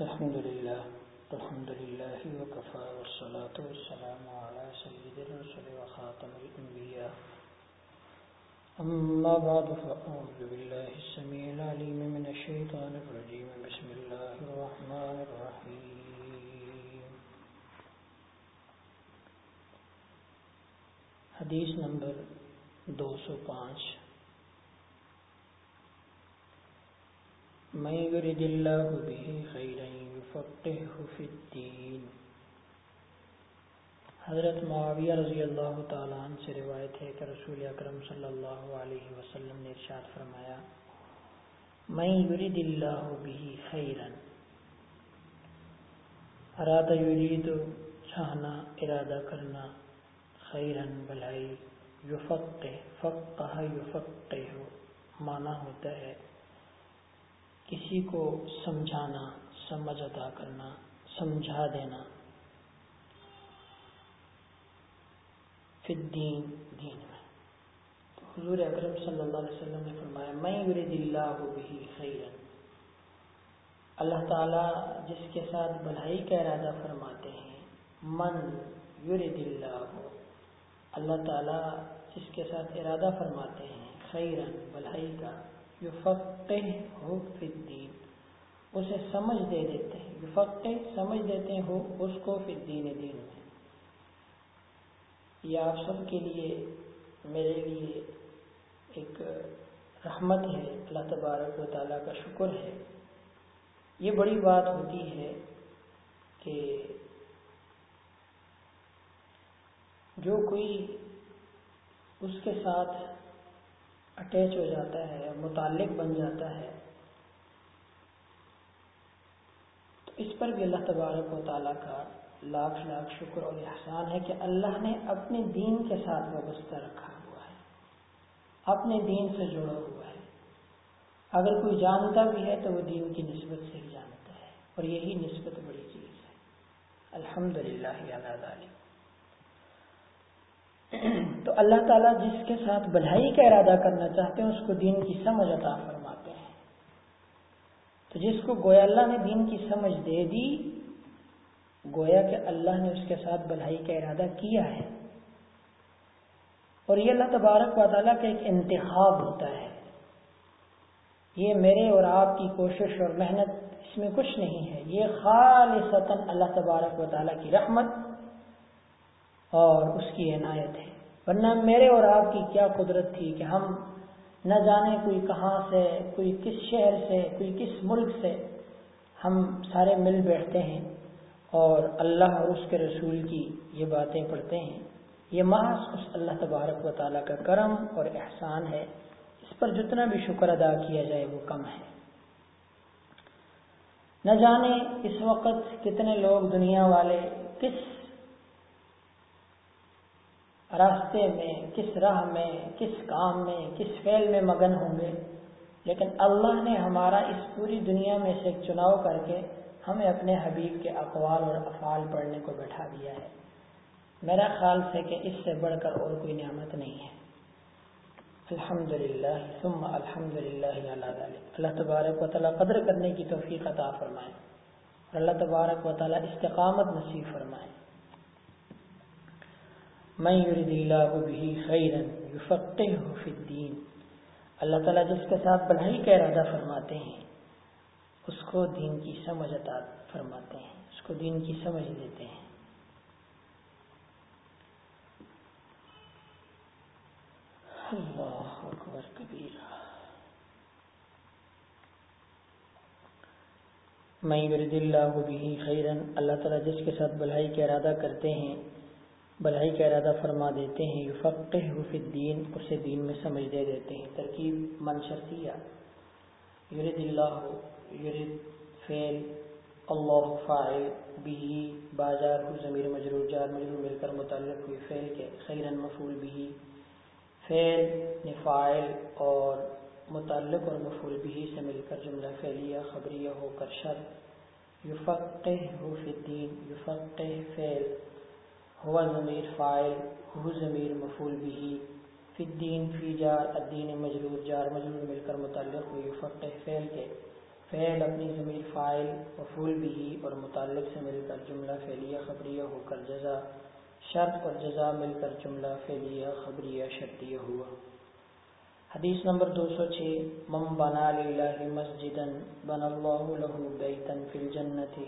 الحمد لله الحمد لله وكفى، والصلاة والسلام على سيد الرسل وخاتم الأنبياء. أما بعد، فأعوذ بالله السميع العليم من الشيطان الرجيم. بسم الله الرحمن الرحيم. حدیث نمبر دو سو پانچ. من يرد الله به خيرا يفقهه في الدين. حضرت معاویہ رضی اللہ تعالیٰ عنہ سے روایت ہے کہ رسول اکرم صلی اللہ علیہ وسلم نے ارشاد فرمایا، من يرد الله به خيرا ارادہ یرید چاہنا، ارادہ کرنا خیرن بلائی یفقہ، فقہ یفقہ معنی ہوتا ہے کسی کو سمجھانا، سمجھ ادا کرنا، سمجھا دینا۔ دین دین میں۔ تو حضور اکرم صلی اللہ علیہ وسلم نے فرمایا، میں یرید اللہ بھی خیرن اللہ تعالیٰ جس کے ساتھ بھلائی کا ارادہ فرماتے ہیں، من یرید اللہ اللہ تعالیٰ جس کے ساتھ ارادہ فرماتے ہیں خیرن بھلائی کا۔ ہو فی الدین۔ اسے سمجھ دے دیتے ہیں۔ یفقہ سمجھ دیتے ہو اس کو فی الدین دین۔ میں یہ آپ سب کے لیے میرے لیے ایک رحمت ہے۔ اللہ تبارک و تعالیٰ کا شکر ہے۔ یہ بڑی بات ہوتی ہے کہ جو کوئی اس کے ساتھ اٹیچ ہو جاتا ہے متعلق بن جاتا ہے، تو اس پر بھی اللہ تبارک و تعالیٰ کا لاکھ لاکھ شکر اور احسان ہے کہ اللہ نے اپنے دین کے ساتھ وابستہ رکھا ہوا ہے، اپنے دین سے جڑا ہوا ہے۔ اگر کوئی جانتا بھی ہے تو وہ دین کی نسبت سے ہی جانتا ہے، اور یہی نسبت بڑی چیز ہے۔ الحمد للہ تو اللہ تعالیٰ جس کے ساتھ بھلائی کا ارادہ کرنا چاہتے ہیں، اس کو دین کی سمجھ عطا فرماتے ہیں۔ تو جس کو گویا اللہ نے دین کی سمجھ دے دی، گویا کہ اللہ نے اس کے ساتھ بھلائی کا ارادہ کیا ہے۔ اور یہ اللہ تبارک و تعالیٰ کا ایک انتخاب ہوتا ہے۔ یہ میرے اور آپ کی کوشش اور محنت اس میں کچھ نہیں ہے۔ یہ خالصتاً اللہ تبارک و تعالیٰ کی رحمت اور اس کی عنایت ہے۔ ورنہ میرے اور آپ کی کیا قدرت تھی کہ ہم نہ جانے کوئی کہاں سے، کوئی کس شہر سے، کوئی کس ملک سے ہم سارے مل بیٹھتے ہیں اور اللہ اور اس کے رسول کی یہ باتیں پڑھتے ہیں۔ یہ محض اس اللہ تبارک و تعالیٰ کا کرم اور احسان ہے۔ اس پر جتنا بھی شکر ادا کیا جائے وہ کم ہے۔ نہ جانے اس وقت کتنے لوگ دنیا والے کس راستے میں کس راہ میں، کس کام میں، کس فعل میں مگن ہوں گے؟ لیکن اللہ نے ہمارا اس پوری دنیا میں سے ایک چناؤ کر کے ہمیں اپنے حبیب کے اقوال اور افعال پڑھنے کو بیٹھا دیا ہے۔ میرا خیال سے کہ اس سے بڑھ کر اور کوئی نعمت نہیں ہے۔ الحمد للہ ثم الحمد للہ اللہ تبارک و تعالیٰ قدر کرنے کی توفیق عطا فرمائے۔ اور اللہ تبارک و تعالیٰ استقامت نصیب فرمائے۔ من يرد اللہ به خیرا یفقهه فی الدین اللہ تعالیٰ جس کے ساتھ بھلائی کا ارادہ فرماتے ہیں، اس کو دین کی سمجھ عطا فرماتے ہیں، اس کو دین کی سمجھ دیتے ہیں۔ اللہ اکبر کبیرہ۔ میں یرد اللہ به خیرا اللہ تعالیٰ جس کے ساتھ بھلائی کا ارادہ کرتے ہیں بھلائی کا ارادہ فرما دیتے ہیں یفقہ فی الدین، اسے دین میں سمجھ دے دیتے ہیں۔ ترکیب منشرتیہ یرد اللہ یرد فعل، اللہ فاعل بھی بازار ہو ضمیر مجرور، جار مجرور، مل کر متعلق ہوئی فعل کے خیرن مفعول بھی فعل یعنی نفائل اور متعلق اور مفعول بھی سے مل کر جملہ فعلیہ، خبریہ ہو کر شر یفقہ فی الدین، یفقہ فعل۔ ہوا ضمیر فائل ہو ضمیر مفول بھی فی الدین فی جار الدین مجرور، جار مجرور مل کر متعلق ہوئی فقہ فعل کے. فعل اپنی ضمیر فائل مفول بھی اور متعلق سے مل کر جملہ فعلیہ خبریہ ہو کر جزا. شرط اور جزا مل کر جملہ فعلیہ خبریہ شرطیہ ہوا. حدیث نمبر دو سو چھ مم بنا للہ مسجدا بن اللہ له بیتا فی الجنت.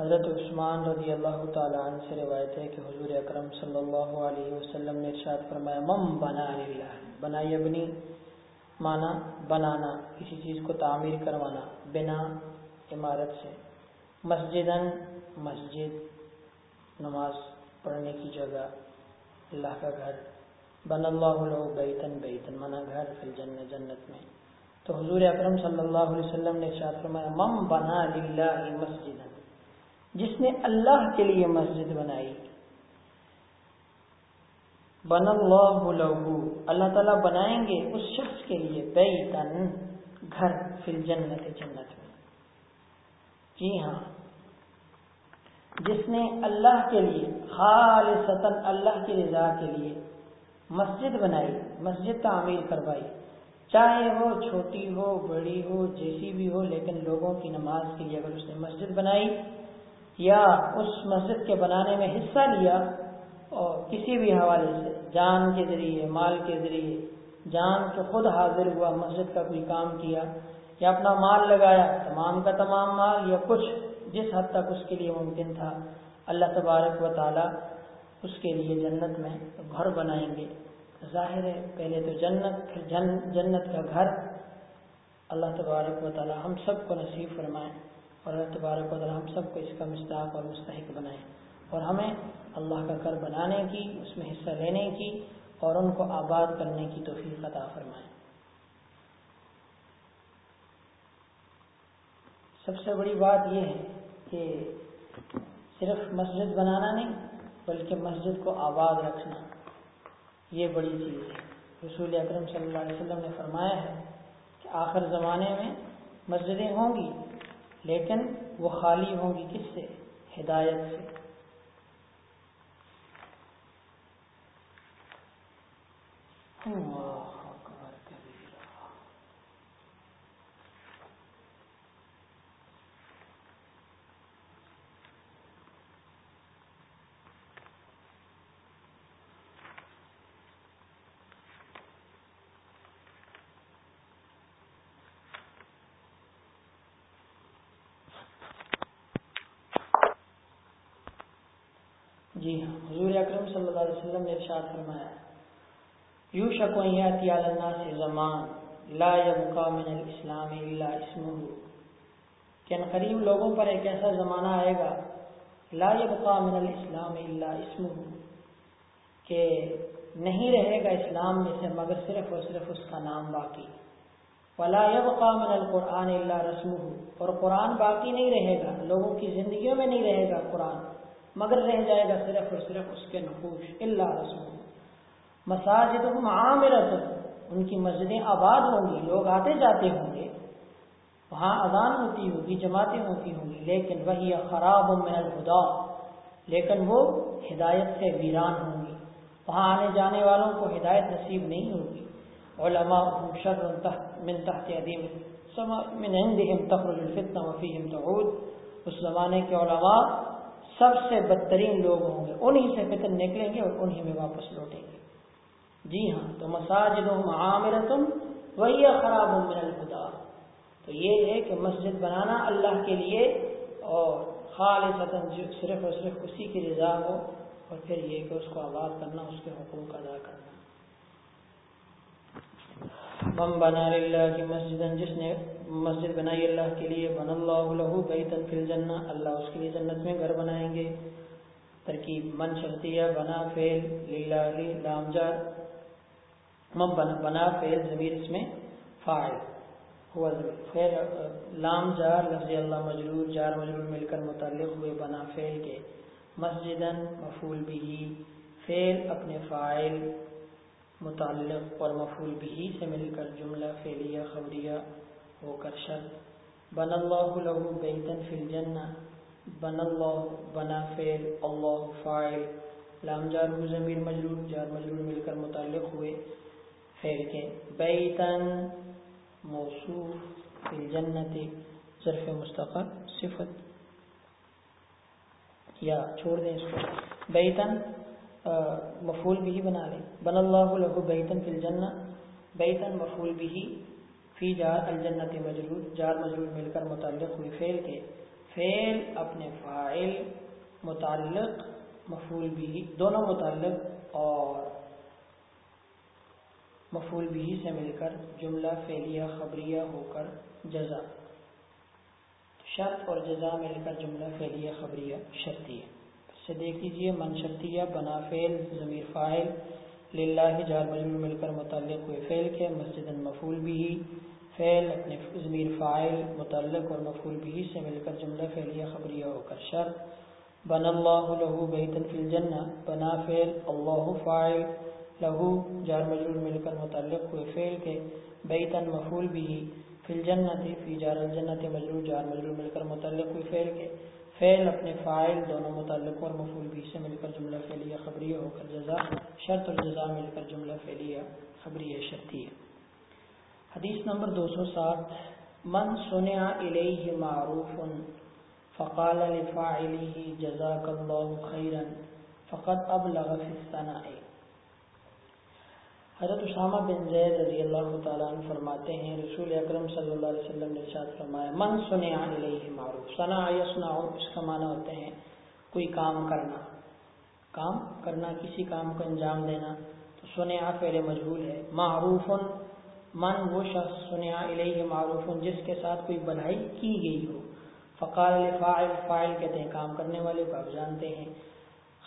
حضرت عثمان رضی اللہ تعالی عنہ سے روایت ہے کہ حضور اکرم صلی اللہ علیہ وسلم نے ارشاد فرمایا مم بنا للہ بنا یبنی مانا، بنانا، کسی چیز کو تعمیر کروانا، بنا عمارت سے۔ مسجدن مسجد، نماز پڑھنے کی جگہ، اللہ کا گھر۔ بن اللہ له بیتن بیتن مانا گھر فی الجنت جنت میں۔ تو حضور اکرم صلی اللہ علیہ وسلم نے ارشاد فرمایا مم بنا للہ مسجدن جس نے اللہ کے لیے مسجد بنائی۔ بن اللہ لہو۔ اللہ تعالیٰ بنائیں گے اس شخص کے لیے۔ بیتن گھر فی الجنت جنت میں۔ جی ہاں۔ جس نے اللہ کے لیے، خالصتا اللہ کی رضا کے لیے مسجد بنائی، مسجد تعمیر کروائی۔ چاہے وہ چھوٹی ہو، بڑی ہو، جیسی بھی ہو، لیکن لوگوں کی نماز کے لیے اگر اس نے مسجد بنائی یا اس مسجد کے بنانے میں حصہ لیا اور کسی بھی حوالے سے، جان کے ذریعے، مال کے ذریعے، جان کے خود حاضر ہوا، مسجد کا کوئی کام کیا یا اپنا مال لگایا، تمام کا تمام مال یا کچھ جس حد تک اس کے لیے ممکن تھا، اللہ تبارک و تعالی اس کے لیے جنت میں گھر بنائیں گے۔ ظاہر ہے، پہلے تو جنت، پھر جن، جنت کا گھر۔ اللہ تبارک و تعالی ہم سب کو نصیب فرمائیں اور اللہ تبارک و تعالی ہم سب کو اس کا مستاق اور مستحق بنائیں اور ہمیں اللہ کا گھر بنانے کی، اس میں حصہ لینے کی اور ان کو آباد کرنے کی توفیق عطا فرمائیں سب سے بڑی بات یہ ہے کہ صرف مسجد بنانا نہیں، بلکہ مسجد کو آباد رکھنا یہ بڑی چیز ہے۔ رسول اکرم صلی اللہ علیہ وسلم نے فرمایا ہے کہ آخر زمانے میں مسجدیں ہوں گی لیکن وہ خالی ہوں گی کس سے؟ ہدایت سے۔ اللہ۔ جی ہاں حضور اکرم صلی اللہ علیہ وسلم نے ارشاد فرمایا یو شکویاتی الناس زمان، لا يبقى من الاسلام الا اسمه. کہ قریب لوگوں پر ایک ایسا زمانہ آئے گا، لا يبقى من الاسلام الا اسمه، کہ نہیں رہے گا اسلام میں سے مگر صرف اور صرف اس کا نام باقی. ولا يبقى من القرآن الا رسمه. اور قرآن باقی نہیں رہے گا، لوگوں کی زندگیوں میں نہیں رہے گا قرآن. مگر رہ جائے گا صرف اور صرف اس کے نقوش اللہ رسول۔ مساجد عامرت ان کی مسجدیں آباد ہوں گی، لوگ آتے جاتے ہوں گے۔ وہاں اذان ہوتی ہوگی، جماعتیں ہوتی ہوں گی، لیکن وہی خراب من الخدا لیکن وہ ہدایت سے ویران ہوں گی۔ وہاں آنے جانے والوں کو ہدایت نصیب نہیں ہوگی۔ علماء شر من تحت عدیم من عندهم تخرج الفتنہ وفیہم تعود۔ اس زمانے کے علماء سب سے بدترین لوگ ہوں گے۔ انہی سے فتن نکلیں گے اور انہی میں واپس لوٹیں گے۔ جی ہاں تو مساجد و معامرتم وہی خراب من الخدا تو یہ ہے کہ مسجد بنانا اللہ کے لیے اور خالص صرف اور صرف اسی کی رضا ہو اور پھر یہ کہ اس کو آباد کرنا، اس کے حقوق ادا کرنا۔ من بنا للہ کی مسجد جس نے مسجد بنائی اللہ کے لیے بن اللہ له بیتا فی الجنہ اللہ اس کے لیے جنت میں گھر بنائیں گے۔ ترکیب من شرطیہ بنا فعل للہ لام جار من بنا, بنا فعل ضمیر اس میں فاعل۔ ہوا فعل لام جار لفظ اللہ مجرور جار مجرور مل کر متعلق ہوئے بنا فعل کے۔ مسجدن مفعول بھی۔ فعل اپنے فاعل متعلق اور مفول بھی سے مل کر جملہ فعلیہ خبریہ ہو کر شرط بن اللہ له بیتن فی الجنہ بن اللہ، بنا فعل، اللہ فاعل. لام جار ضمیر مجرور، جار مجرور مل کر متعلق ہوئے فعل کے۔ بیتن موصوف، فی الجنت، ظرف مستقر، صفت۔ یا چھوڑ دیں اس کو۔ بیتن مفول بھی بنا لیں بن اللہ لہو بیتن فی الجنہ، بیتن مفول بھی فی جار الجنت مجرور جار مجرور مل کر متعلق ہوئی فعل کے۔ فعل اپنے فائل متعلق مفول بھی دونوں متعلق اور مفول بھی سے مل کر جملہ فعلیہ، خبریہ ہو کر جزا۔ شرط اور جزا مل کر جملہ فعلیہ، خبریہ، شرطیہ۔ سے دیکھ لیجیے من بنا فعل، ضمیر فائل للہ جار مجموع مل کر متعلق ہوئے فعل کے، مسجد مفول بھی، فعل اپنے ضمیر فائل متعلق اور مفول بھی سے مل کر جملہ فعلیہ، خبریہ ہو کر شرط بن اللہ لہو بیتن فی الجنہ، بنا فعل اللہ فائل لہو، جار مجرور مل کر متعلق ہوئے فعل کے، بیتن مفول بھی، فی الجنت فی جار الجنت مجرور جار مجرور مل کر متعلق ہوئے فعل کے۔ فعل اپنے فائل دونوں متعلق اور مفول بھی سے مل کر جملہ فعلیہ خبریہ ہو کر جزا، شرط اور جزا مل کر جملہ فعلیہ خبریہ شرطیہ حدیث نمبر دو سو سات، من سنع الیہ معروف، فقال لفاعله جزاک اللہ خیرا، فقد ابلغ فی الثنائی حضرت اسامہ بن زید رضی اللہ تعالیٰ عنہ فرماتے ہیں، رسول اکرم صلی اللہ علیہ وسلم نے ارشاد فرمایا، من سنے علیہ معروف ثنا یسنا اس کا معنی ہوتے ہیں، کوئی کام کرنا۔ کام کرنا، کسی کام کو انجام دینا۔ تو سنے فعل مجبور ہے۔ معروف، من، وہ شخص سنے علیہ معروف، جس کے ساتھ کوئی بنائی کی گئی ہو۔ فقال فائل فائل کہتے ہیں، کام کرنے والے کو آپ جانتے ہیں۔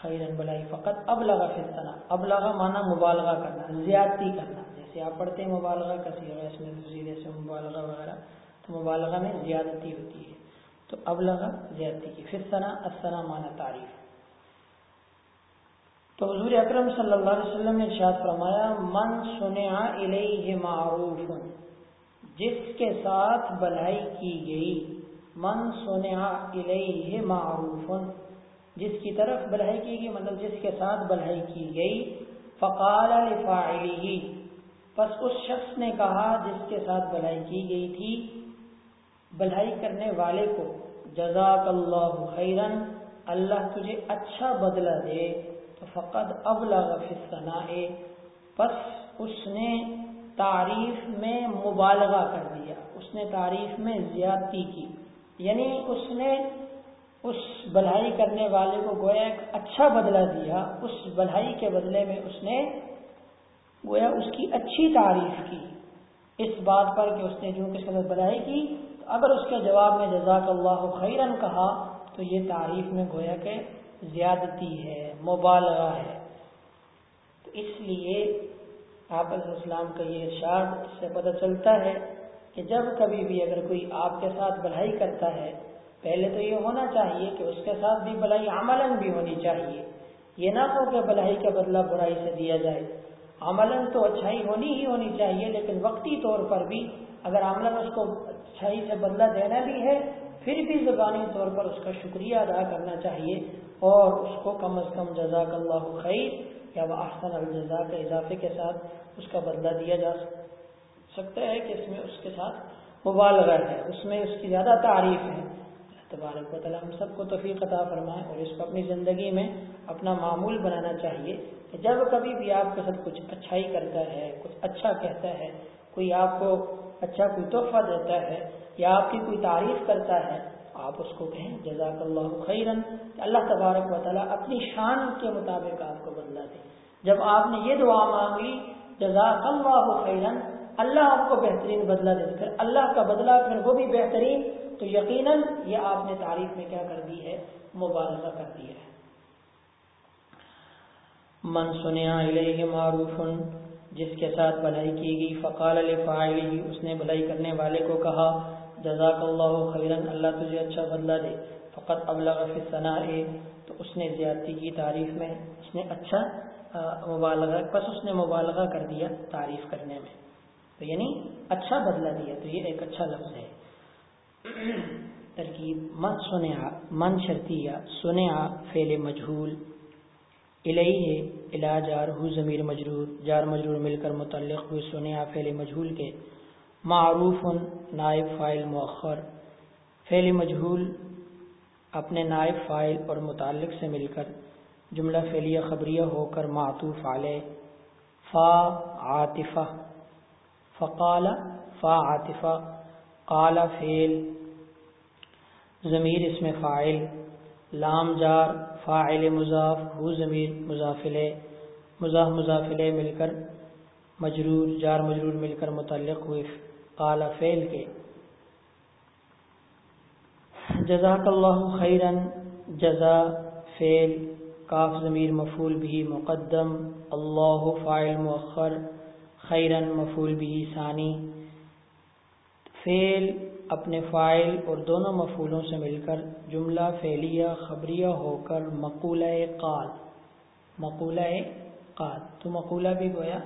خیرن بلائی، فقط اب لگا فستنا اب لگا مانا مبالغہ کرنا، زیادتی کرنا. جیسے آپ پڑھتے ہیں مبالغہ، کسی اس میں زیرے سے مبالغہ وغیرہ، تو مبالغہ میں زیادتی ہوتی ہے. تو اب لگا زیادتی کی. فستنا اسنا مانا تعریف. تو حضور اکرم صلی اللہ علیہ وسلم نے ارشاد فرمایا، من سنع الیہ معروف، جس کے ساتھ بلائی کی گئی، من سنع الیہ معروف جس کی طرف بلحائی کی گئی مطلب جس کے ساتھ بلحائی کی گئی، فقال لفاعلی پس اس شخص نے کہا جس کے ساتھ بلائی کی گئی تھی بلائی کرنے والے کو، جزاک اللہ خیرن، اللہ تجھے اچھا بدلہ دے، تو فقط ابلغ فی الثناء، پس اس نے تعریف میں مبالغہ کر دیا، اس نے تعریف میں زیادتی کی یعنی اس نے اس بلائی کرنے والے کو گویا ایک اچھا بدلہ دیا، اس بلائی کے بدلے میں اس نے گویا اس کی اچھی تعریف کی۔ اس بات پر کہ اس نے جو کس قدر بلائی کی، تو اگر اس کے جواب میں جزاک اللہ خیرن کہا، تو یہ تعریف میں گویا کہ زیادتی ہے، مبالغہ ہے۔ تو اس لیے آپ اسلام کا یہ ارشاد اس سے پتہ چلتا ہے کہ جب کبھی بھی اگر کوئی آپ کے ساتھ بڑھائی کرتا ہے پہلے تو یہ ہونا چاہیے کہ اس کے ساتھ بھی بلائی عمل بھی ہونی چاہیے۔ یہ نہ ہو کہ بلائی کا بدلہ برائی سے دیا جائے۔ عمل تو اچھائی ہونی ہی ہونی چاہیے، لیکن وقتی طور پر بھی اگر عمل اس کو اچھائی سے بدلہ دینا بھی ہے، پھر بھی زبانی طور پر اس کا شکریہ ادا کرنا چاہیے۔ اور اس کو کم از کم جزاک اللہ خیر، یا وہ احسن الجزا کے اضافے کے ساتھ اس کا بدلہ دیا جا سکتا ہے کہ اس میں اس کے ساتھ مبالغہ ہے۔ اس میں اس کی زیادہ تعریف ہے۔ تبارک و تعالیٰ ہم سب کو توفیق عطا فرمائیں اور اس کو اپنی زندگی میں اپنا معمول بنانا چاہیے کہ جب کبھی بھی آپ کے ساتھ کچھ اچھائی کرتا ہے، کچھ اچھا کہتا ہے، کوئی آپ کو اچھا کوئی تحفہ دیتا ہے یا آپ کی کوئی تعریف کرتا ہے، آپ اس کو کہیں جزاک اللہ خیرن کہ اللہ تبارک و تعالیٰ اپنی شان کے مطابق آپ کو بدلا دے۔ جب آپ نے یہ دعا مانگ لی جزاک اللہ خیرن اللہ آپ کو بہترین بدلہ دے۔ پھر اللہ کا بدلہ پھر وہ بھی بہترین تو یقیناً یہ آپ نے تعریف میں کیا کر دی ہے؟ مبارزہ کر دیا ہے۔ من سنیا الیہ معروف، جس کے ساتھ بھلائی کی گئی، فقال لفاعلی اس نے بھلائی کرنے والے کو کہا جزاک اللہ خیرن اللہ تجھے اچھا بدلہ دے۔ فقط ابلغ فی الثناء، تو اس نے زیادتی کی تعریف میں، اس نے اچھا مبالغہ، بس اس نے مبالغہ کر دیا تعریف کرنے میں۔ تو یعنی اچھا بدلہ دیا، تو یہ ایک اچھا لفظ ہے۔ ترکیب من سنیا من شرطیہ سنیا فعل مجہول الیہ الا جار، ہو ضمیر مجرور، جار مجرور مل کر متعلق ہوئے سنیا فعل مجہول کے، معروف، نائب فائل مؤخر، فعل مجہول اپنے نائب فائل اور متعلق سے مل کر، جملہ فعلیہ خبریہ ہو کر معطوف علیہ، فا عاطفہ، فقال فا عاطفہ قال فعل، ضمیر اس میں فائل لام جار، فاعل مضاف، ہو ضمیر مضافل مضاف مضافل مل کر مجرور، جار مجرور مل کر متعلق ہوئے قال فعل کے۔ جزاک اللہ خیرن، جزا، فعل، کاف، ضمیر مفول بھی مقدم، اللہ فائل مؤخر، خیرن مفول بھی ثانی۔ فعل اپنے فائل اور دونوں مفولوں سے مل کر جملہ فعلیہ خبریہ ہو کر مقولہ قال مقولہ قال۔ تو مقولہ بھی گویا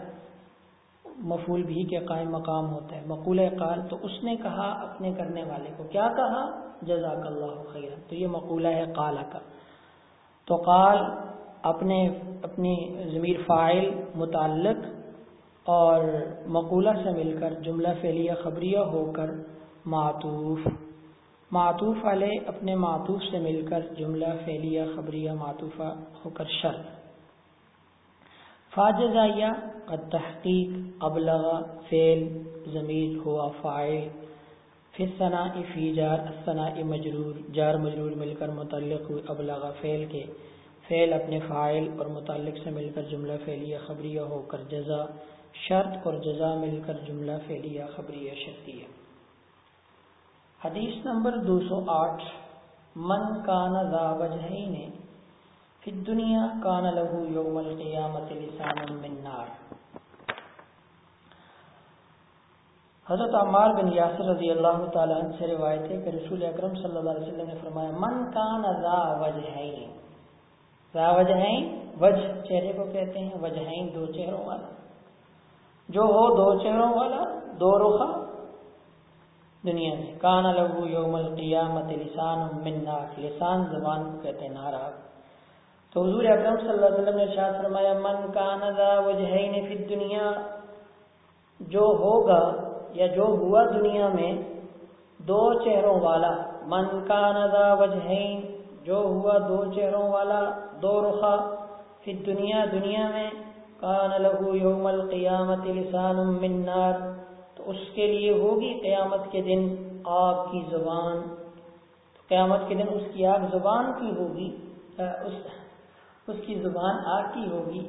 مفول بھی کے قائم مقام ہوتا ہے۔ مقولہ قال تو اس نے کہا اپنے کرنے والے کو۔ کیا کہا؟ جزاک اللہ خیر تو یہ مقولہ ہے قال کا۔ تو قال اپنے اپنی ضمیر فائل متعلق اور مقولہ سے مل کر جملہ فعلیہ خبریہ ہو کر معطوف۔ معطوف علیہ اپنے معطوف سے مل کر جملہ فعلیہ خبریہ معطوفہ ہو کر شرط۔ فاجزائیہ قد تحقیق ابلغ فعل ضمیر ہوا فائل پھر ثناء فی جار الثناء مجرور۔ جار مجرور مل کر متعلق ہوئی ابلغ فعل کے۔ فعل اپنے فائل اور متعلق سے مل کر جملہ فعلیہ خبریہ ہو کر جزا۔ شرط اور جزا مل کر جملہ فعلیہ خبریہ شرطیہ۔ حدیث نمبر دو سو آٹھ، من کان ذا وجہین فی الدنیا کان لہو یوم القیامت لسان من نار۔ حضرت عمار بن یاسر رضی اللہ تعالیٰ عنہ سے روایت ہے کہ رسول اکرم صلی اللہ علیہ وسلم نے فرمایا، من کان ذا وجہین۔ ذا وجہین، وجہ چہرے کو کہتے ہیں، وجہین دو چہروں والا۔ جو ہو دو چہروں والا، دو رخا دنیا میں۔ کان لہو یوم القیامت لسان من لسان زبان کو کہتے ہیں نارا تو حضور اکرم صلی اللہ علیہ وسلم نے شاہ فرمایا، من کان ذا وجہین فی الدنیا۔ جو ہوگا یا جو ہوا دنیا میں، دو چہروں والا۔ من کان ذا وجہین۔ جو ہوا دو چہروں والا، دو رخا۔ فی الدنیا، دنیا میں۔ کان لہو یوم القیامت لسان من نار، تو اس کے لیے ہوگی قیامت کے دن آگ کی زبان۔ قیامت کے دن اس کی آگ زبان کی ہوگی اس اس کی زبان آگ کی ہوگی،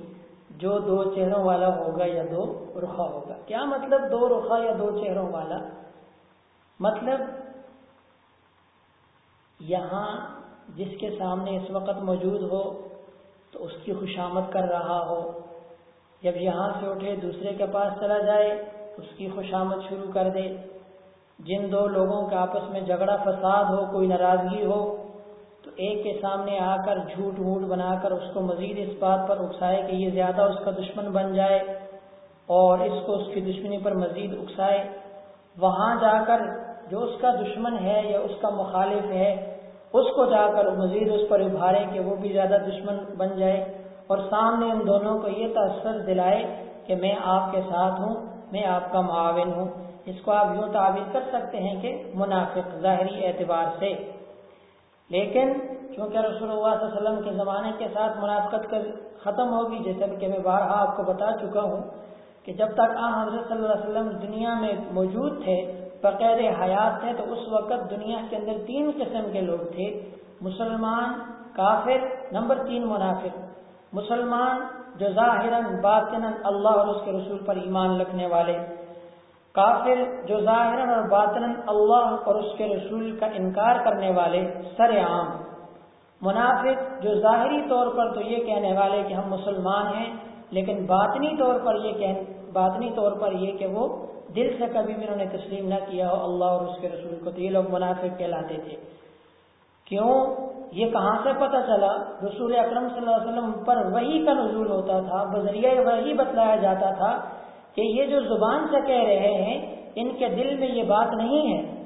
جو دو چہروں والا ہوگا یا دو رخا ہوگا۔ کیا مطلب دو رخا یا دو چہروں والا؟ مطلب یہاں جس کے سامنے اس وقت موجود ہو تو اس کی خوشامد کر رہا ہو جب یہاں سے اٹھے دوسرے کے پاس چلا جائے، اس کی خوشامد شروع کر دے۔ جن دو لوگوں کے آپس میں جھگڑا، فساد ہو، کوئی ناراضگی ہو، تو ایک کے سامنے آ کر جھوٹ ووٹ بنا کر اس کو مزید اس بات پر اکسائے کہ یہ زیادہ اس کا دشمن بن جائے اور اس کو اس کی دشمنی پر مزید اکسائے۔ وہاں جا کر جو اس کا دشمن ہے یا اس کا مخالف ہے، اس کو جا کر مزید اس پر ابھارے کہ وہ بھی زیادہ دشمن بن جائے۔ اور سامنے ان دونوں کو یہ تأثر دلائے کہ میں آپ کے ساتھ ہوں، میں آپ کا معاون ہوں۔ اس کو آپ یوں تعبیر کر سکتے ہیں کہ منافق، ظاہری اعتبار سے۔ لیکن چونکہ رسول اللہ صلی اللہ علیہ وسلم کے زمانے کے ساتھ منافقت ختم ہوگی، جیسے کہ میں بارہا آپ کو بتا چکا ہوں کہ جب تک آ حضرت صلی اللہ علیہ وسلم دنیا میں موجود تھے بقیر حیات تھے، تو اس وقت دنیا کے اندر تین قسم کے لوگ تھے۔ مسلمان، کافر، نمبر تین منافق۔ مسلمان جو ظاہراً باطن اللہ اور اس کے رسول پر ایمان رکھنے والے، کافر جو ظاہراً اور باطن اللہ اور اس کے رسول کا انکار کرنے والے سر عام۔ منافق جو ظاہری طور پر تو یہ کہنے والے کہ ہم مسلمان ہیں، لیکن باطنی طور پر یہ کہ باطنی طور پر یہ کہ وہ دل سے کبھی بھی انہوں نے تسلیم نہ کیا ہو، اللہ اور اس کے رسول کو تو یہ لوگ منافق کہلاتے تھے۔ کیوں؟ یہ کہاں سے پتہ چلا؟ رسول اکرم صلی اللہ علیہ وسلم پر وہی کا نزول ہوتا تھا، بذریعہ وہی بتلایا جاتا تھا کہ یہ جو زبان سے کہہ رہے ہیں، ان کے دل میں یہ بات نہیں ہے۔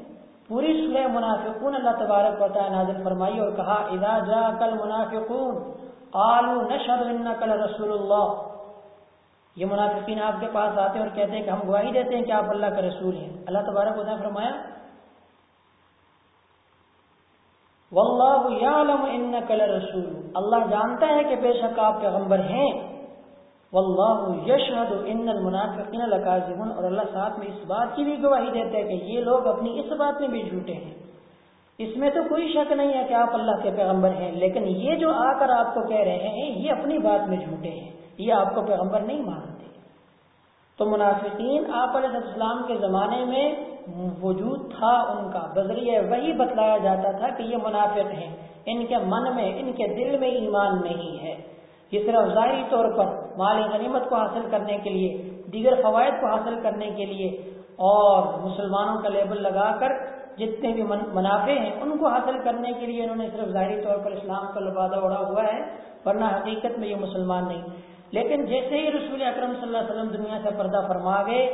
پوری سلح منافقون اللہ تبارک پتہ نازل فرمائی اور کہا، اذا جا کل منافقون آلو نشد کل رسول اللہ. یہ منافقین آپ کے پاس آتے ہیں اور کہتے ہیں کہ ہم گواہی دیتے ہیں کہ آپ اللہ کا رسول ہیں۔ اللہ تبارک نے فرمایا واللہ یعلم انک لرسول. اللہ جانتا ہے کہ بے شک آپ پیغمبر ہیں. واللہ یشہد ان المنافقین لکاذبون. اور اللہ ساتھ میں اس بات کی بھی گواہی دیتا ہے کہ یہ لوگ اپنی اس بات میں بھی جھوٹے ہیں. اس میں تو کوئی شک نہیں ہے کہ آپ اللہ کے پیغمبر ہیں، لیکن یہ جو آ کر آپ کو کہہ رہے ہیں، یہ اپنی بات میں جھوٹے ہیں. یہ آپ کو پیغمبر نہیں مانتے. تو منافقین آپ علیہ السلام کے زمانے میں وجود تھا ان کا، بذریعہ وہی بتلایا جاتا تھا کہ یہ منافق ہیں۔ ان کے من میں، ان کے دل میں ایمان نہیں ہے۔ یہ صرف ظاہری طور پر مال غنیمت کو حاصل کرنے کے لیے، دیگر فوائد کو حاصل کرنے کے لیے اور مسلمانوں کا لیبل لگا کر جتنے بھی منافع ہیں، ان کو حاصل کرنے کے لیے انہوں نے صرف ظاہری طور پر اسلام کا لبادہ اڑا ہوا ہے۔ ورنہ حقیقت میں یہ مسلمان نہیں۔ لیکن جیسے ہی رسول اکرم صلی اللہ علیہ وسلم دنیا سے پردہ فرما گئے،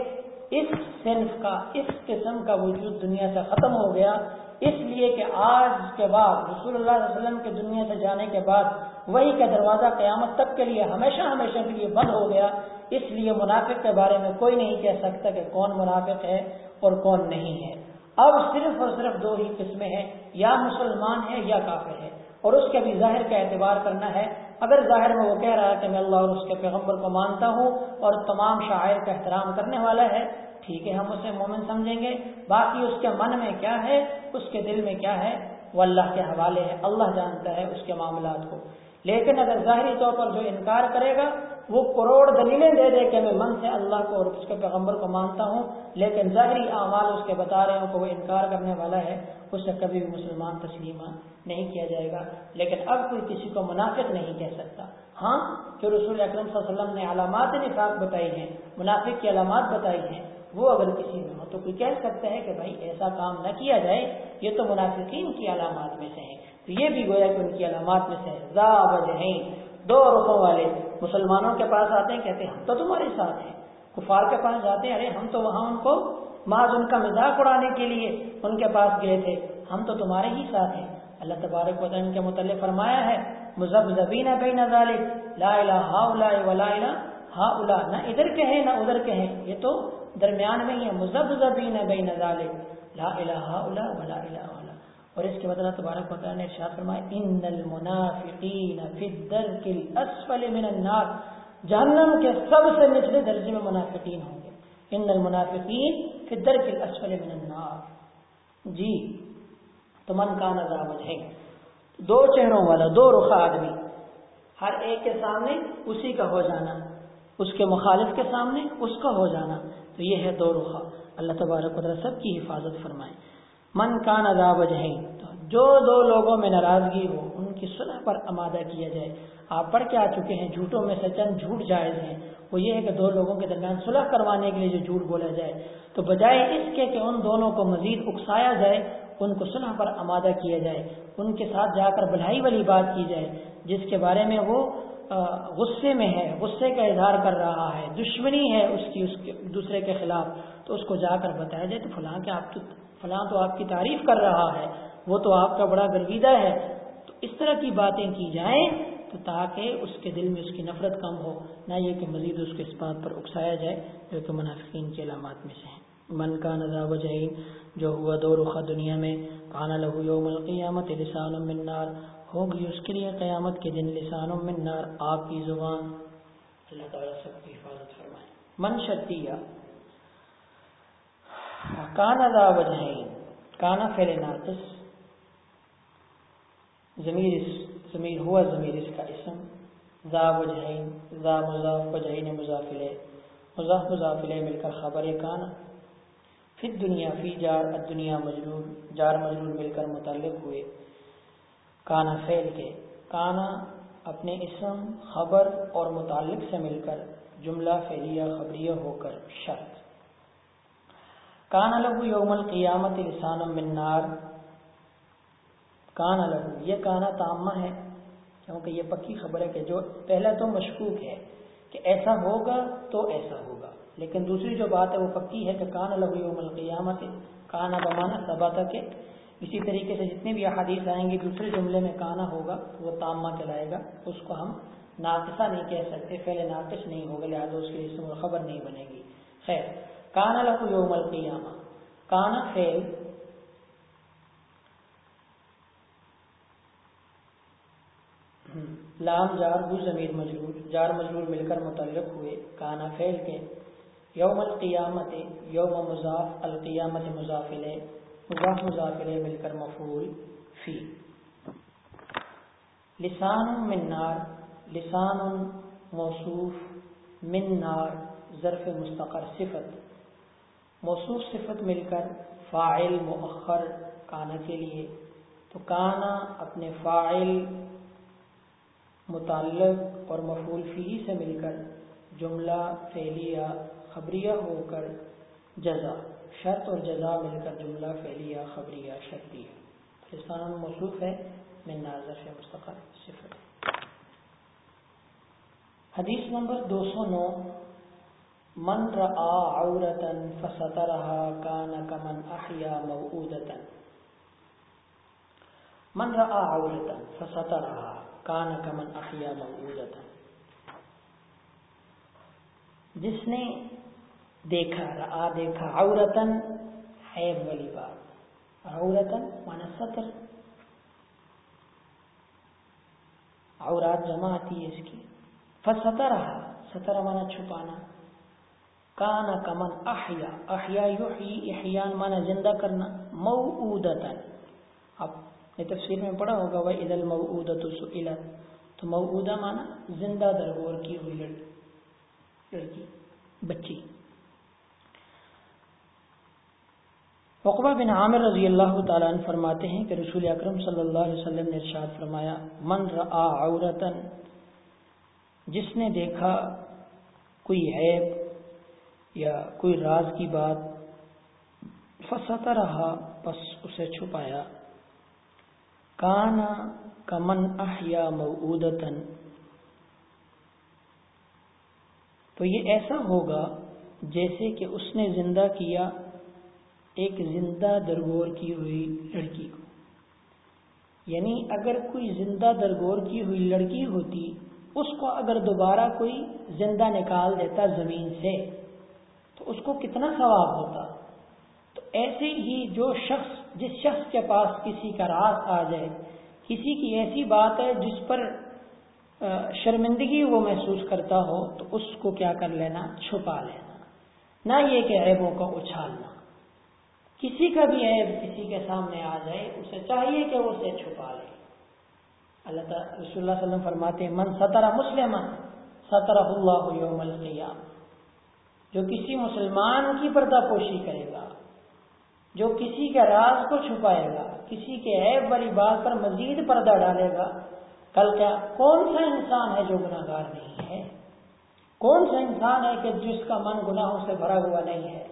اس صنف کا، اس قسم کا وجود دنیا سے ختم ہو گیا۔ اس لیے کہ آج کے بعد، رسول اللہ علیہ وسلم کے دنیا سے جانے کے بعد، وہی کا دروازہ قیامت تک کے لیے ہمیشہ ہمیشہ کے لیے بند ہو گیا۔ اس لیے منافق کے بارے میں کوئی نہیں کہہ سکتا کہ کون منافق ہے اور کون نہیں ہے۔ اب صرف اور صرف دو ہی قسمیں ہیں، یا مسلمان ہے یا کافر ہے اور اس کے بھی ظاہر کا اعتبار کرنا ہے اگر ظاہر میں وہ کہہ رہا ہے کہ میں اللہ اور اس کے پیغمبر کو مانتا ہوں اور تمام شاعر کا احترام کرنے والا ہے، ٹھیک ہے، ہم اسے مومن سمجھیں گے۔ باقی اس کے من میں کیا ہے؟ اس کے دل میں کیا ہے؟ وہ اللہ کے حوالے ہے، اللہ جانتا ہے اس کے معاملات کو۔ لیکن اگر ظاہری طور پر جو انکار کرے گا، وہ کروڑ دلیلیں دے دے کہ میں من سے اللہ کو اور اس کے پیغمبر کو مانتا ہوں، لیکن ظاہری اعمال اس کے بتا رہے ہوں کہ وہ انکار کرنے والا ہے، اس سے کبھی بھی مسلمان تسلیمہ نہیں کیا جائے گا۔ لیکن اب کوئی کسی کو منافق نہیں کہہ سکتا۔ ہاں جو رسول اکرم صلی اللہ علیہ وسلم نے علامات نفاق بتائی ہیں، منافق کی علامات بتائی ہیں، وہ اگر کسی میں ہو تو کوئی کہہ سکتا ہے کہ بھائی ایسا کام نہ کیا جائے، یہ تو منافقین کی علامات میں سے ہیں تو یہ بھی گویا کہ ان کی علامات میں سے زا دو رخوں والے مسلمانوں کے پاس آتے ہیں، کہتے ہیں، ہم تو تمہارے ساتھ ہیں۔ کفار کے پاس جاتے ہیں، ارے، ہم تو وہاں ان کو محض ان کا مزاق اڑانے کے لیے ان کے پاس گئے تھے۔ ہم تو تمہارے ہی ساتھ ہیں۔ اللہ تبارک وطن کے متعلق فرمایا ہے مذہب زبین بین ذالک لا الہ ہا الا ولا الہ ہا الا نہ ادھر کہیں، نہ ادھر کہیں۔ یہ تو درمیان میں ہی ہے۔ مذہب زبین بین ذالک لا الہ ہا الا ولا الہ ولا اور اس کے بدلہ تبارک وطن نے ارشاد فرمایا ان المنافقین فی الدرک الاسفل من النار جہنم کے سب سے نچلے درجے میں منافقین ہوں گے۔ ان المنافقین فی الدرک الاسفل من النار۔ جی تو من کا نظام ہے دو چہروں والا، دو رخ آدمی۔ ہر ایک کے سامنے اسی کا ہو جانا۔ اس کے مخالف کے سامنے اس کا ہو جانا۔ تو یہ ہے دو رخا اللہ تبارک و سب کی حفاظت فرمائے۔ من کا نظاب تو جو دو لوگوں میں ناراضگی ہو، ان کی صلح پر آمادہ کیا جائے۔ آپ پڑھ کے آ چکے ہیں، جھوٹوں میں سے چند جھوٹ جائز ہیں۔ وہ یہ ہے کہ دو لوگوں کے درمیان صلح کروانے کے لیے جو جھوٹ بولا جائے، تو بجائے اس کے کہ ان دونوں کو مزید اکسایا جائے، ان کو صلح پر آمادہ کیا جائے۔ ان کے ساتھ جا کر بھلائی والی بات کی جائے، جس کے بارے میں وہ غصے میں ہے، غصے کا اظہار کر رہا ہے، دشمنی ہے اس کی، اس کے، دوسرے کے خلاف۔ تو اس کو جا کر بتایا جائے تو فلاں کہ آپ کی فلاں تو آپ کی تعریف کر رہا ہے، وہ تو آپ کا بڑا گرویدہ ہے۔ تو اس طرح کی باتیں کی جائیں تو تاکہ اس کے دل میں اس کی نفرت کم ہو، نہ یہ کہ مزید اس کے اس بات پر اکسایا جائے جو کہ منافقین کی علامات میں سے ہیں۔ من کا نظا وجہین، جو ہوا دو رخا دنیا میں کانا لہو یوم القیامت لسان من نار۔ ہوگی اس کے لیے قیامت کے دن لسان من نار۔ آپ کی زبان اللہ تعالیٰ سب کی حفاظت فرمائے۔ من شتیہ کانا ذا وجہین، کانا فعل ناقص، ضمیر ضمیر ہوا ضمیر اس کا اسم، ذا وجہین، ذا مضاف، وجہین مضافلے مضاف مضافلے مل کر خبر کانا پھر دنیا فی جار دنیا مجرور، جار مجرور مل کر متعلق ہوئے، کانا فیل کے، کانا اپنے اسم، خبر اور متعلق سے مل کر، جملہ فعلیہ، خبریہ ہو کر، شرط۔ کانا لہو یوم القیامت لسان من نار. کانا لہو، یہ کانا تامہ ہے، کیونکہ یہ پکی خبر ہے کہ جو پہلا تو مشکوک ہے کہ ایسا ہوگا تو ایسا ہوگا، لیکن دوسری جو بات ہے وہ پکی ہے کہ کان الگ یوم القیامت کانا بمانا سبا تک اسی طریقے سے جتنے بھی احادیث آئیں گے دوسرے جملے میں کانا ہوگا، وہ تامہ چلائے گا، اس کو ہم ناقصہ نہیں کہہ سکتے فعل ناقص نہیں ہوگا، لہٰذا اس کے اسم خبر نہیں بنے گی۔ خیر کانا لکو یوم القیامہ کانا فعل لام جار بو ضمیر مجرور، جار مجرور مل کر متعلق ہوئے. کانا فعل کے. یوم القیامت یوم مضاف القیامت مضافل مضاف مضافل مل کر مفعول فی. لسان من نار، لسان موصوف من نار، ظرف مستقر صفت. موصوف صفت مل کر فاعل مؤخر کانا کے لیے۔ تو کانا اپنے فاعل متعلق اور مفول فی سے مل کر جملہ، فعلیہ، خبریہ ہو کر جزا، شرط اور جزا مل کر جملہ، فعلیہ، خبریہ، شرطیہ۔ لسان موصوف ہے، من نازر سے مستقر صفت۔ حدیث نمبر دو سو نو۔ من رآ عورتا فسترها کان کمن احیا موعودتا من رآ عورتا فسترها کان کمن احیا موعودتا جس نے دیکھا رآ دیکھا عورتن حیب والی بات عورتن مانا ستر. عورات جمع آتی ہے اس کی فسترہ سترہ مانا چھپانا. کانا کمن احیا احیا یحیی، احیان مانا زندہ کرنا، موعودتا۔ اب نے تفسیر میں پڑھا ہوگا وہ ادل موعودت سئلت تو موعودہ مانا زندہ درگور کی ہوئی لڑکی، بچی۔ وقبہ بن عامر رضی اللہ تعالیٰ عنہ فرماتے ہیں کہ رسول اکرم صلی اللہ علیہ وسلم نے ارشاد فرمایا، من رآ عورتن جس نے دیکھا کوئی عیب یا کوئی راز کی بات، فستا رہا، بس اسے چھپایا۔ کانا کمن احیا موعودتن تو یہ ایسا ہوگا جیسے کہ اس نے زندہ کیا ایک زندہ درگور کی ہوئی لڑکی کو۔ یعنی اگر کوئی زندہ درگور کی ہوئی لڑکی ہوتی، اس کو اگر دوبارہ کوئی زندہ نکال دیتا زمین سے تو اس کو کتنا ثواب ہوتا؟ تو ایسے ہی جو شخص، جس شخص کے پاس کسی کا راز آ جائے، کسی کی ایسی بات ہے جس پر شرمندگی وہ محسوس کرتا ہو، تو اس کو کیا کر لینا؟ چھپا لینا۔ نہ یہ کہ عیبوں کو اچھالنا۔ کسی کا بھی عیب کسی کے سامنے آ جائے، اسے چاہیے کہ وہ اسے چھپا لے۔ اللہ تعالیٰ رسول اللہ علیہ وسلم فرماتے ہیں، من سطر مسلم سطر اللہ یوم القیام جو کسی مسلمان کی پردہ پوشی کرے گا، جو کسی کے راز کو چھپائے گا، کسی کے عیب والی بات پر مزید پردہ ڈالے گا، کل کیا کون سا انسان ہے جو گناہ گار نہیں ہے؟ کون سا انسان ہے کہ جس کا من گناہوں سے بھرا ہوا نہیں ہے؟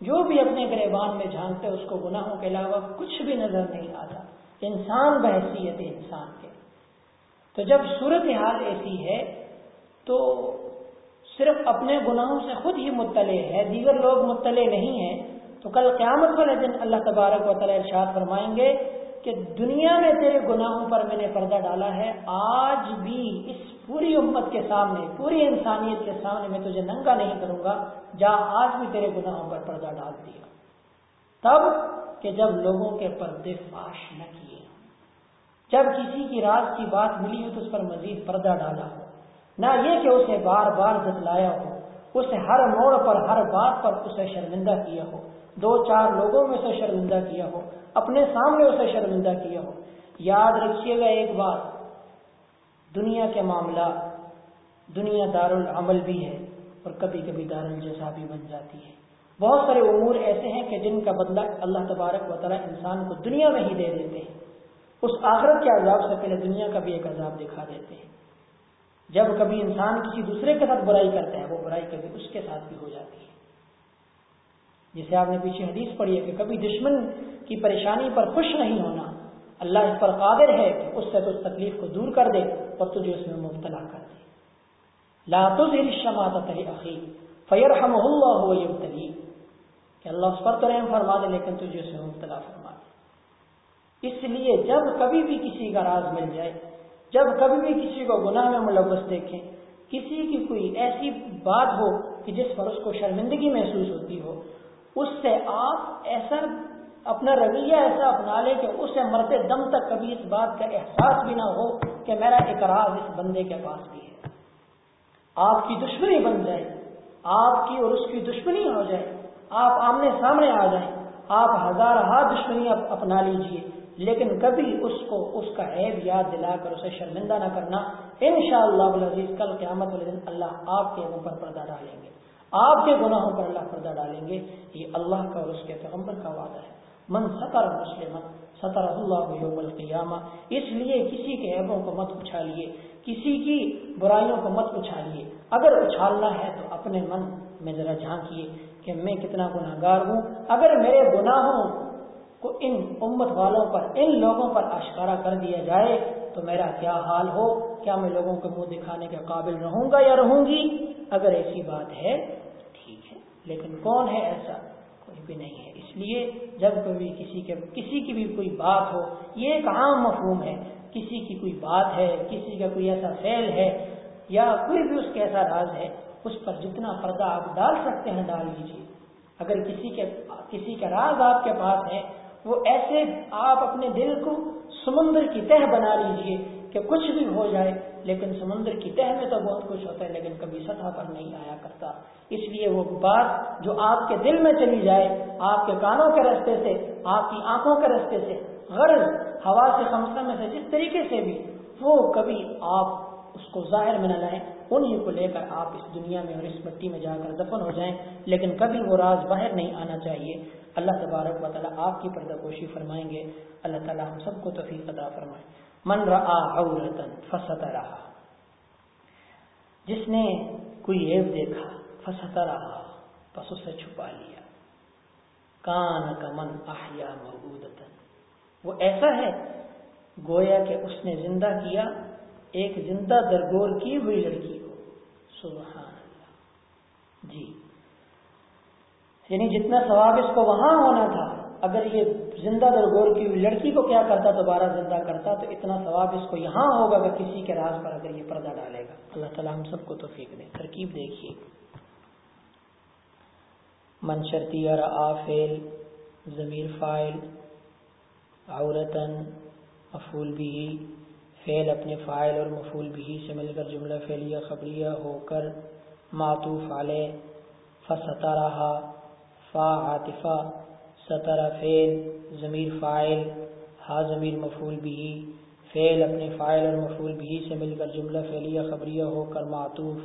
جو بھی اپنے گریبان میں جھانکتے، اس کو گناہوں کے علاوہ کچھ بھی نظر نہیں آتا۔ انسان بحثیت انسان کے۔ تو جب صورت حال ایسی ہے، تو صرف اپنے گناہوں سے خود ہی مطلع ہے، دیگر لوگ مطلع نہیں ہیں۔ تو کل قیامت والے دن اللہ تبارک و تعالی ارشاد فرمائیں گے کہ دنیا میں تیرے گناہوں پر میں نے پردہ ڈالا ہے، آج بھی اس پوری امت کے سامنے، پوری انسانیت کے سامنے میں تجھے ننگا نہیں کروں گا، جا آج بھی تیرے گناہوں پر پردہ ڈال دیا۔ تب کہ جب لوگوں کے پردے فاش نہ کیے، جب کسی کی راز کی بات ملی ہو تو اس پر مزید پردہ ڈالا ہو۔ نہ یہ کہ اسے بار بار جتلایا ہو، اسے ہر موڑ پر، ہر بات پر اسے شرمندہ کیا ہو۔ دو چار لوگوں میں اسے شرمندہ کیا ہو، اپنے سامنے اسے شرمندہ کیا ہو۔ یاد رکھیے گا ایک بات، دنیا کے معاملہ دنیا دار العمل بھی ہے اور کبھی کبھی دار الجزا بھی بن جاتی ہے۔ بہت سارے امور ایسے ہیں کہ جن کا بدلہ اللہ تبارک و تعالیٰ انسان کو دنیا میں ہی دے دیتے ہیں۔ اس آخرت کے عذاب سے پہلے دنیا کا بھی ایک عذاب دکھا دیتے ہیں۔ جب کبھی انسان کسی دوسرے کے ساتھ برائی کرتا ہے وہ برائی کبھی اس کے ساتھ بھی ہو جاتی ہے۔ جسے آپ نے پیچھے حدیث پڑھی ہے کہ کبھی دشمن کی پریشانی پر خوش نہیں ہونا، اللہ اس پر قادر ہے کہ اس سے اس تکلیف کو دور کر دے اور تجھے اس میں مبتلا کر دے۔ عقی فیر ہم تلی کہ اللہ اس پر تو رحم فرما دے، لیکن تجھے اس میں مبتلا فرما دے۔ اس لیے جب کبھی بھی کسی کا راز مل جائے جب کبھی بھی کسی کو گناہ میں ملوث دیکھیں، کسی کی کوئی ایسی بات ہو کہ جس پر اس کو شرمندگی محسوس ہوتی ہو، اس سے آپ ایسا اپنا رویہ ایسا اپنا لیں کہ اسے مرتے دم تک کبھی اس بات کا احساس بھی نہ ہو کہ میرا اقرار اس بندے کے پاس بھی ہے۔ آپ کی دشمنی بن جائے، آپ کی اور اس کی دشمنی ہو جائے، آپ آمنے سامنے آ جائیں، آپ ہزار ہاتھ دشمنی اپنا لیجیے۔ لیکن کبھی اس کو اس کا عیب یاد دلا کر اسے شرمندہ نہ کرنا ان شاء اللہ کل قیامت والے دن اللہ آپ کے پر پردہ ڈالیں گے۔ آپ کے گناہوں پر اللہ پردہ ڈالیں گے۔ یہ اللہ کا اور اس کے پیغمبر کا وعدہ ہے۔ من سطر مسلم سطر اللہ یوم القیامہ۔ اس لیے کسی کے عیبوں کو مت اچھالیے، کسی کی برائیوں کو مت اچھالیے۔ اگر اچھالنا ہے تو اپنے من میں ذرا جھانکیے کہ میں کتنا گناہ گار ہوں۔ اگر میرے گناہوں کو ان امت والوں پر، ان لوگوں پر اشکارا کر دیا جائے تو میرا کیا حال ہو؟ کیا میں لوگوں کو منہ دکھانے کے قابل رہوں گا یا رہوں گی؟ اگر ایسی بات ہے، ٹھیک ہے، لیکن کون ہے ایسا؟ کوئی بھی نہیں ہے۔ اس لیے جب کبھی کسی کے، کسی کی بھی کوئی بات ہو، یہ ایک عام مفہوم ہے۔ کسی کی کوئی بات ہے، کسی کا کوئی ایسا فیل ہے یا کوئی بھی اس کا ایسا راز ہے، اس پر جتنا پردہ آپ ڈال سکتے ہیں، ڈال لیجیے اگر کسی کے، کسی کا راز آپ کے پاس ہے وہ ایسے آپ اپنے دل کو سمندر کی تہ بنا لیجیے کہ کچھ بھی ہو جائے، لیکن سمندر کی تہ میں تو بہت کچھ ہوتا ہے، لیکن کبھی سطح پر نہیں آیا کرتا۔ اس لیے وہ بات جو آپ کے دل میں چلی جائے، آپ کے کانوں کے رستے سے، آپ کی آنکھوں کے رستے سے، غرض ہوا سے، خمسہ میں سے، جس طریقے سے بھی، وہ کبھی آپ اس کو ظاہر میں نہ لائیں۔ انہیں کو لے کر آپ اس دنیا میں اور اس مٹی میں جا کر دفن ہو جائیں، لیکن کبھی وہ راز باہر نہیں آنا چاہیے۔ اللہ تبارک و تعالیٰ آپ کی پردہ پوشی فرمائیں گے۔ اللہ تعالیٰ ہم سب کو توفیق ادا فرمائے۔ من فستا رہا جس نے کوئی عیب دیکھا فستا رہا بس اسے چھپا لیا۔ کان کا من آہیا وہ ایسا ہے گویا کہ اس نے زندہ کیا، ایک زندہ درگور کی ہوئی لڑکی کو۔ سبحان اللہ۔ جی۔ یعنی جتنا ثواب اس کو وہاں ہونا تھا، اگر یہ زندہ درگور کی لڑکی کو کیا کرتا، دوبارہ زندہ کرتا، تو اتنا ثواب اس کو یہاں ہوگا اگر کسی کے راز پر اگر یہ پردہ ڈالے گا۔ اللہ تعالیٰ ہم سب کو توفیق دے۔ ترکیب دیکھیے۔ منشرتی اور آفیل، ضمیر فائل عورتن افول بھی، فعل اپنے فائل اور مفول بھی سے مل کر جملہ فعلیہ، خبریہ، ہو کر، معطوف علیہ فستا رہا فا، عاطفہ، سطر، فعل، ضمیر فائل ہا، ضمیر مفول بھی فعل اپنے فائل اور مفول بھی سے مل کر جملہ فعلیہ، خبریہ ہو کر معطوف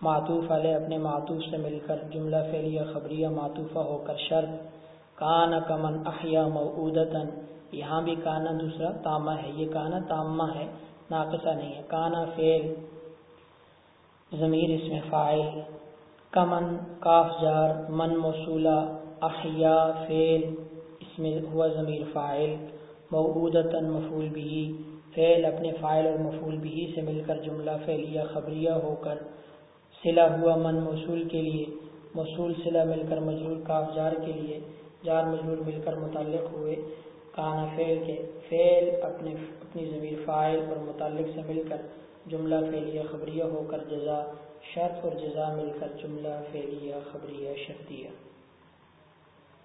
معطوف علیہ اپنے معطوف سے مل کر جملہ فعلیہ، خبریہ، معطوفہ ہو کر شرط کان کمن احیا معودتاً یہاں بھی کانا دوسرا تامہ ہے، یہ کانا تامہ ہے، ناقصہ نہیں ہے، کانا فیل ضمیر اس میں فائل کمن کاف جار، من موصولہ احیا فیل اس میں ہوا ضمیر فائل معودتاً مفول بھی فعل اپنے فائل اور مفول بھی سے مل کر جملہ فعلیہ خبریہ ہو کر سلا ہوا من موصول کے لیے، موصول سلا مل کر مجرور کاف جار کے لیے، جار مجرور مل کر متعلق ہوئے کانا فعل کے، فعل اپنے اپنی ضمیر فائل اور متعلق سے مل کر جملہ فعلیہ خبریہ ہو کر جزا شرط اور جزا مل کر جملہ، فعلیہ، خبریہ شرطیہ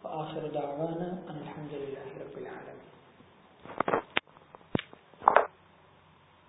آخر دعوانا الحمد للہ رب العالمين